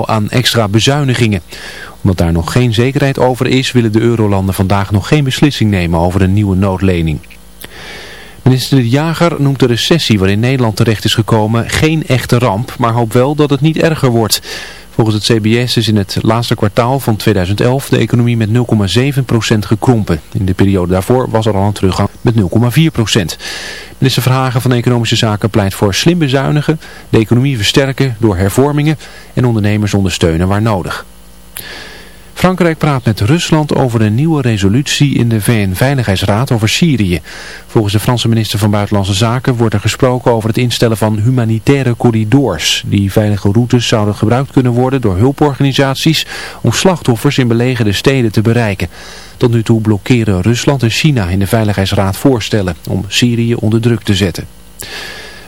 aan extra bezuinigingen. Omdat daar nog geen zekerheid over is, willen de eurolanden vandaag nog geen beslissing nemen over een nieuwe noodlening. Minister De Jager noemt de recessie waarin Nederland terecht is gekomen geen echte ramp, maar hoopt wel dat het niet erger wordt. Volgens het CBS is in het laatste kwartaal van 2011 de economie met 0,7% gekrompen. In de periode daarvoor was er al een teruggang met 0,4%. Minister Verhagen van Economische Zaken pleit voor slim bezuinigen, de economie versterken door hervormingen en ondernemers ondersteunen waar nodig. Frankrijk praat met Rusland over een nieuwe resolutie in de VN-veiligheidsraad over Syrië. Volgens de Franse minister van Buitenlandse Zaken wordt er gesproken over het instellen van humanitaire corridors. Die veilige routes zouden gebruikt kunnen worden door hulporganisaties om slachtoffers in belegerde steden te bereiken. Tot nu toe blokkeren Rusland en China in de Veiligheidsraad voorstellen om Syrië onder druk te zetten.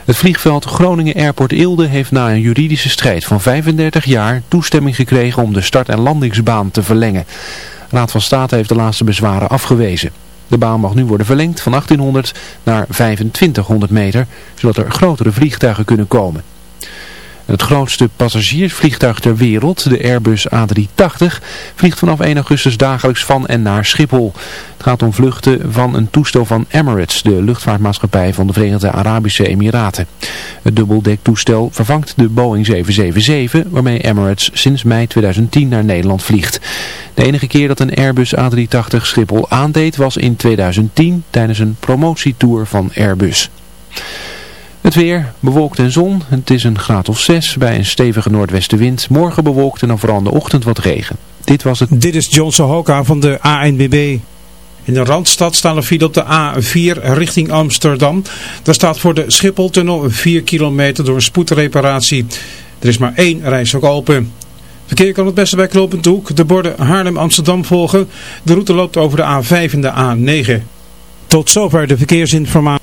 Het vliegveld Groningen Airport Eelde heeft na een juridische strijd van 35 jaar toestemming gekregen om de start- en landingsbaan te verlengen. Raad van State heeft de laatste bezwaren afgewezen. De baan mag nu worden verlengd van 1800 naar 2500 meter, zodat er grotere vliegtuigen kunnen komen. Het grootste passagiersvliegtuig ter wereld, de Airbus A380, vliegt vanaf 1 augustus dagelijks van en naar Schiphol. Het gaat om vluchten van een toestel van Emirates, de luchtvaartmaatschappij van de Verenigde Arabische Emiraten. Het dubbeldektoestel vervangt de Boeing 777, waarmee Emirates sinds mei 2010 naar Nederland vliegt. De enige keer dat een Airbus A380 Schiphol aandeed was in 2010 tijdens een promotietour van Airbus. Het weer, bewolkt en zon. Het is een graad of 6 bij een stevige noordwestenwind. Morgen bewolkt en dan vooral in de ochtend wat regen. Dit was het. Dit is John Sohoka van de ANBB. In de Randstad staan er file op de A4 richting Amsterdam. Daar staat voor de Schipholtunnel 4 kilometer door een spoedreparatie. Er is maar één reis ook open. Verkeer kan het beste bij Knopend Hoek. De borden Haarlem-Amsterdam volgen. De route loopt over de A5 en de A9. Tot zover de verkeersinformatie.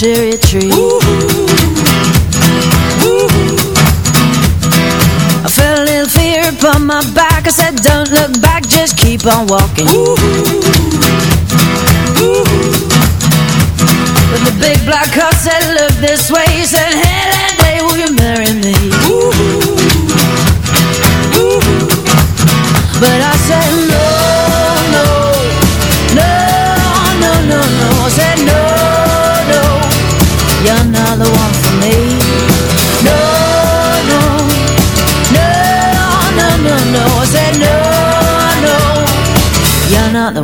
cherry tree Ooh -hoo. Ooh -hoo. I felt a little fear upon my back I said don't look back, just keep on walking Ooh -hoo. But the big black car said look this way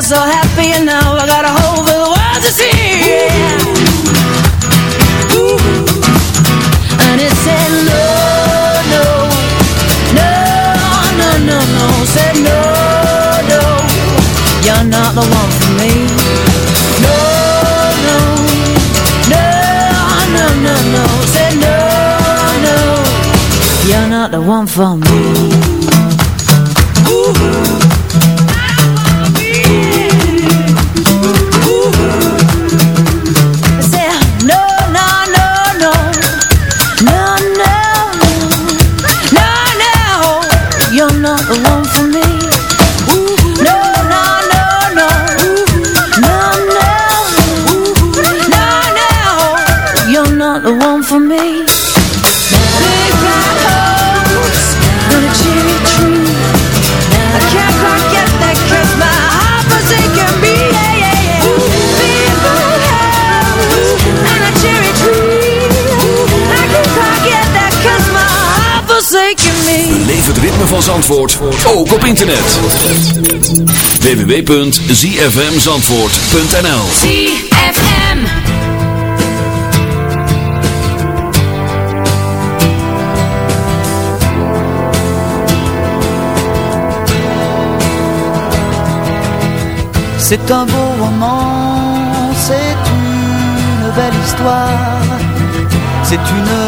felt so happy and now I got a whole the world to see. And said no, no, no, no, no, no. Said no, no, you're not the one for me. No, no, no, no, no, no. Said no, no, you're not the one for me. Ritme van Zandvoort, ook op internet. www.zfmzandvoort.nl ZFM. C'est un beau roman, c'est une belle histoire, c'est une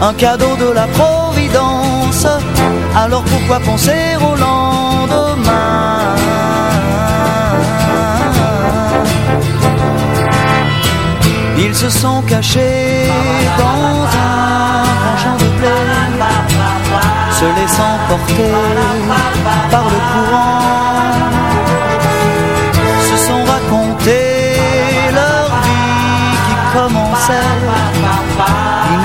un cadeau de la Providence. Alors pourquoi penser au lendemain Ils se sont cachés dans un champ de blé se laissant porter par le courant,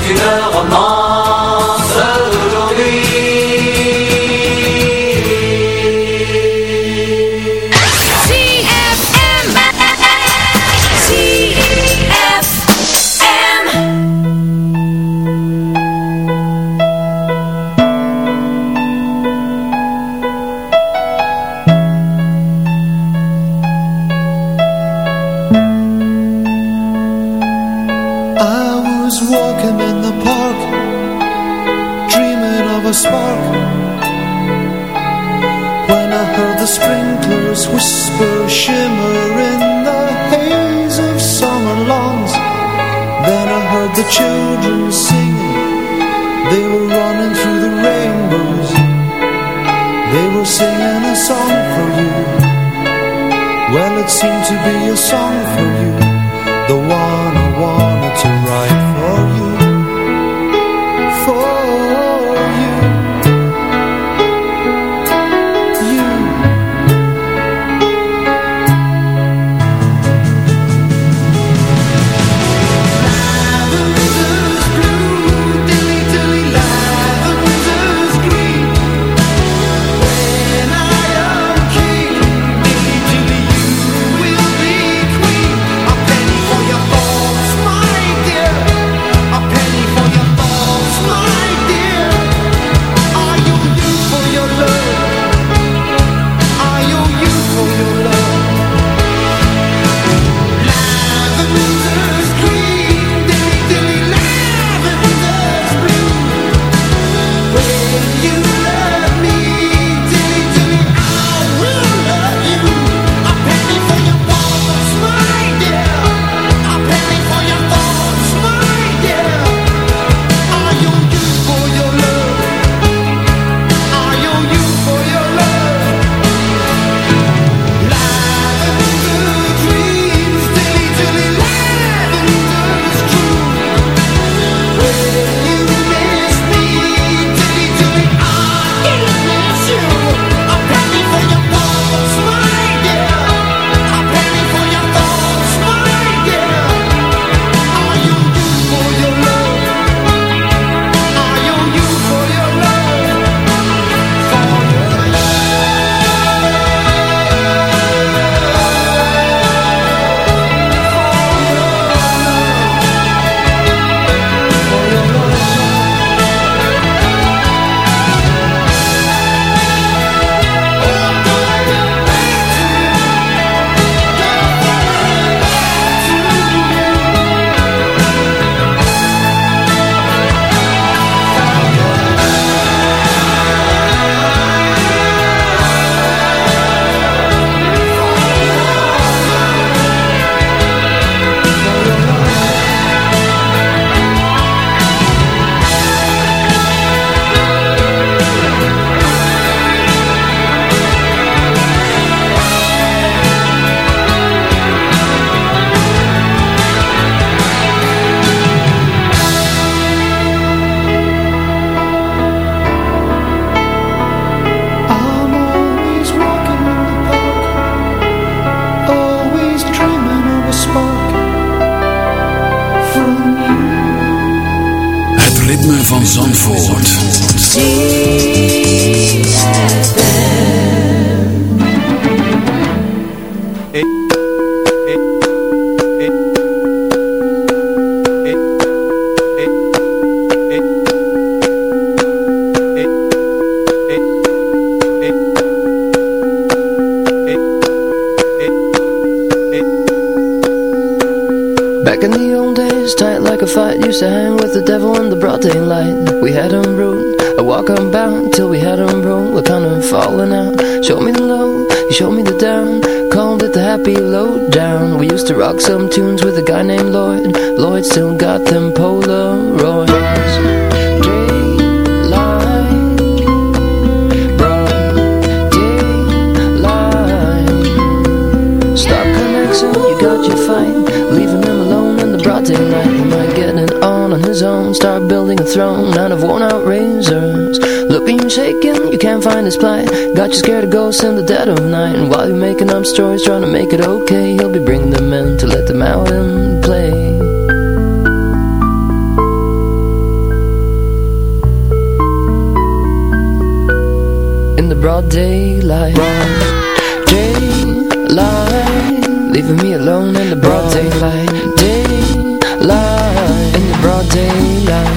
C'est une romance it seemed to be a song for you, in the dead of night. And while you're making up stories trying to make it okay He'll be bringing them in to let them out and play. In the broad daylight Daylight Leaving me alone in the broad daylight Daylight In the broad daylight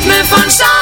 Ritme von Stadt.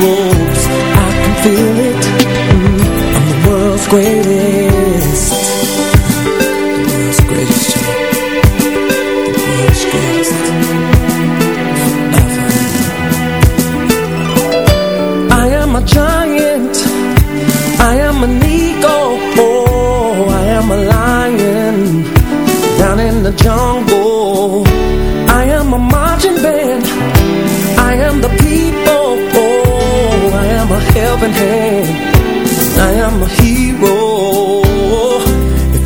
The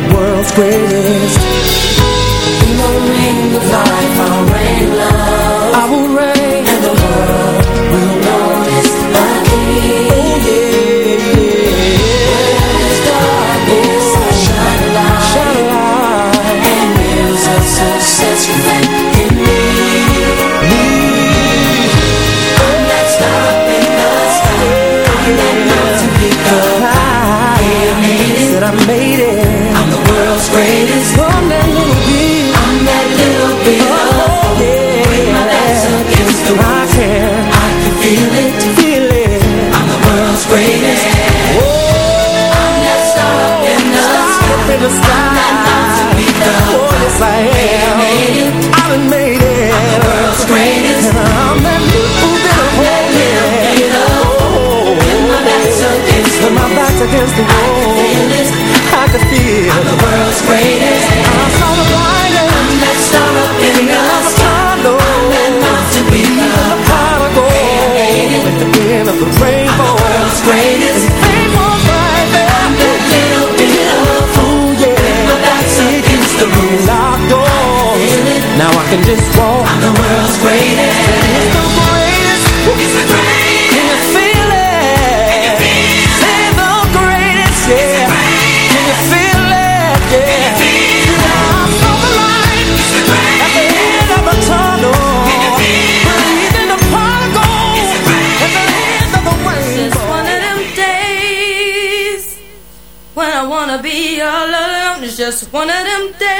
the world's greatest. In the ring of life I'll reign love. I will reign. And the world will notice my king Oh yeah, yeah darkness I shine a light Shine a light And of success in me Me I'm that star up in the sky I'm that mountain peak up high I made it peak up Oh yes I am I done made it I'm the world's greatest And I'm that little bit of hope. Oh When my back's against the wall my back's against the wall I can feel I'm the world's greatest I saw the light I'm that star up in the sky I'm that mountain peak up high At the end of the rainbow Now I can just walk. I'm the world's greatest It's the greatest It's the greatest Can you feel it? Say the greatest, yeah. Can you feel it? Yeah I saw the light At the end of the tunnel. Breathing the particle At the end of the Just rainbow one of them days when I wanna be all alone. It's just one of them days. when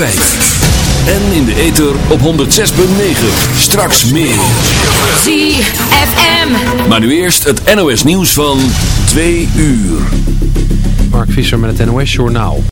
En in de ether op 106.9. Straks meer. ZFM. Maar nu eerst het NOS nieuws van 2 uur. Mark Visser met het NOS Journaal.